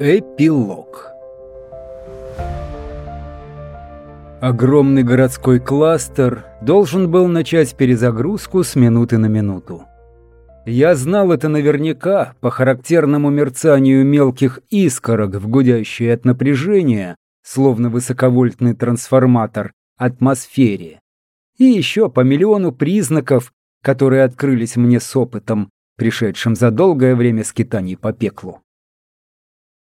Эпилог Огромный городской кластер должен был начать перезагрузку с минуты на минуту. Я знал это наверняка по характерному мерцанию мелких искорок в гудящей от напряжения, словно высоковольтный трансформатор, атмосфере. И еще по миллиону признаков, которые открылись мне с опытом, пришедшим за долгое время скитаний по пеклу.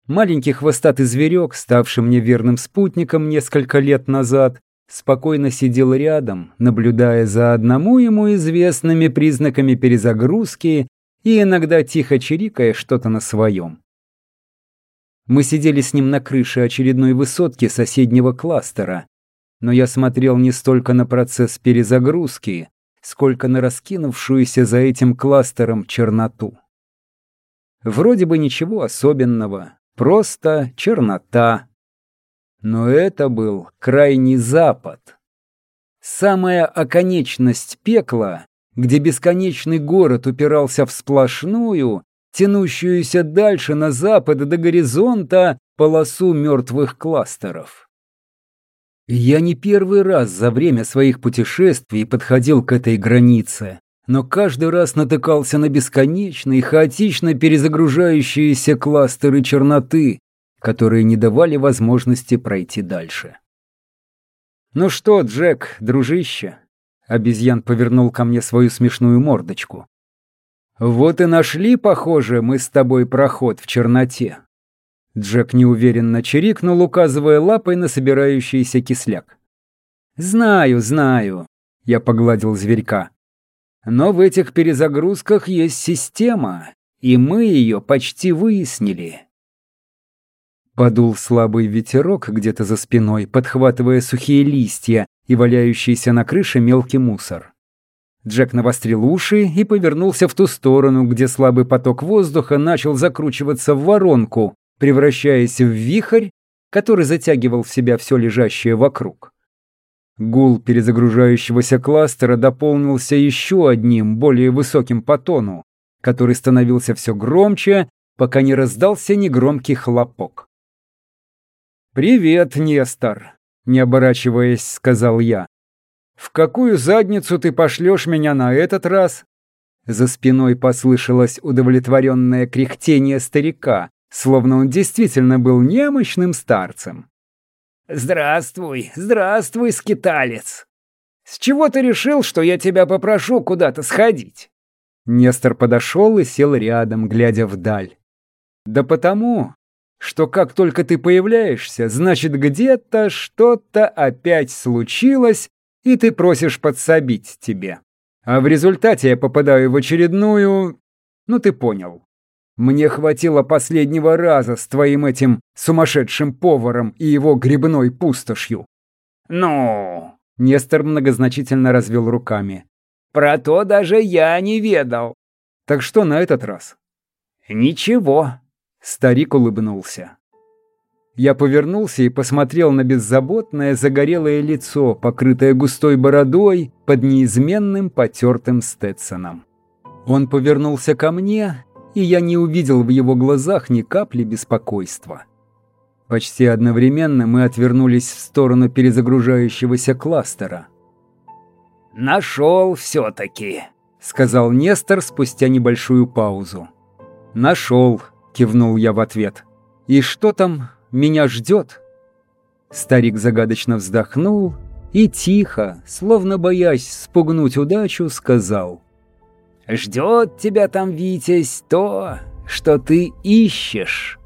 Маленький хвостатый зверек, ставший мне верным спутником несколько лет назад, спокойно сидел рядом, наблюдая за одному ему известными признаками перезагрузки и иногда тихо чирикая что-то на своем. Мы сидели с ним на крыше очередной высотки соседнего кластера, но я смотрел не столько на процесс перезагрузки, сколько на раскинувшуюся за этим кластером черноту. Вроде бы ничего особенного, Просто чернота. Но это был крайний запад. Самая оконечность пекла, где бесконечный город упирался в сплошную, тянущуюся дальше на запад до горизонта полосу мертвых кластеров. Я не первый раз за время своих путешествий подходил к этой границе, но каждый раз натыкался на бесконечные, хаотично перезагружающиеся кластеры черноты, которые не давали возможности пройти дальше. «Ну что, Джек, дружище?» Обезьян повернул ко мне свою смешную мордочку. «Вот и нашли, похоже, мы с тобой проход в черноте». Джек неуверенно чирикнул, указывая лапой на собирающийся кисляк. «Знаю, знаю», — я погладил зверька. Но в этих перезагрузках есть система, и мы ее почти выяснили. Подул слабый ветерок где-то за спиной, подхватывая сухие листья и валяющийся на крыше мелкий мусор. Джек навострил уши и повернулся в ту сторону, где слабый поток воздуха начал закручиваться в воронку, превращаясь в вихрь, который затягивал в себя все лежащее вокруг. Гул перезагружающегося кластера дополнился еще одним, более высоким по тону, который становился все громче, пока не раздался негромкий хлопок. «Привет, Нестор», — не оборачиваясь, сказал я. «В какую задницу ты пошлешь меня на этот раз?» За спиной послышалось удовлетворенное кряхтение старика, словно он действительно был немощным старцем. «Здравствуй, здравствуй, скиталец! С чего ты решил, что я тебя попрошу куда-то сходить?» Нестор подошел и сел рядом, глядя вдаль. «Да потому, что как только ты появляешься, значит где-то что-то опять случилось, и ты просишь подсобить тебе. А в результате я попадаю в очередную... Ну ты понял. Мне хватило последнего раза с твоим этим сумасшедшим поваром и его грибной пустошью. Ну, Нестор многозначительно развел руками. Про то даже я не ведал. Так что на этот раз? Ничего. Старик улыбнулся. Я повернулся и посмотрел на беззаботное загорелое лицо, покрытое густой бородой под неизменным потертым Стетсоном. Он повернулся ко мне и я не увидел в его глазах ни капли беспокойства. Почти одновременно мы отвернулись в сторону перезагружающегося кластера. «Нашел все-таки», — сказал Нестор спустя небольшую паузу. «Нашел», — кивнул я в ответ. «И что там меня ждет?» Старик загадочно вздохнул и тихо, словно боясь спугнуть удачу, сказал — Ждет тебя там, Витязь, то, что ты ищешь.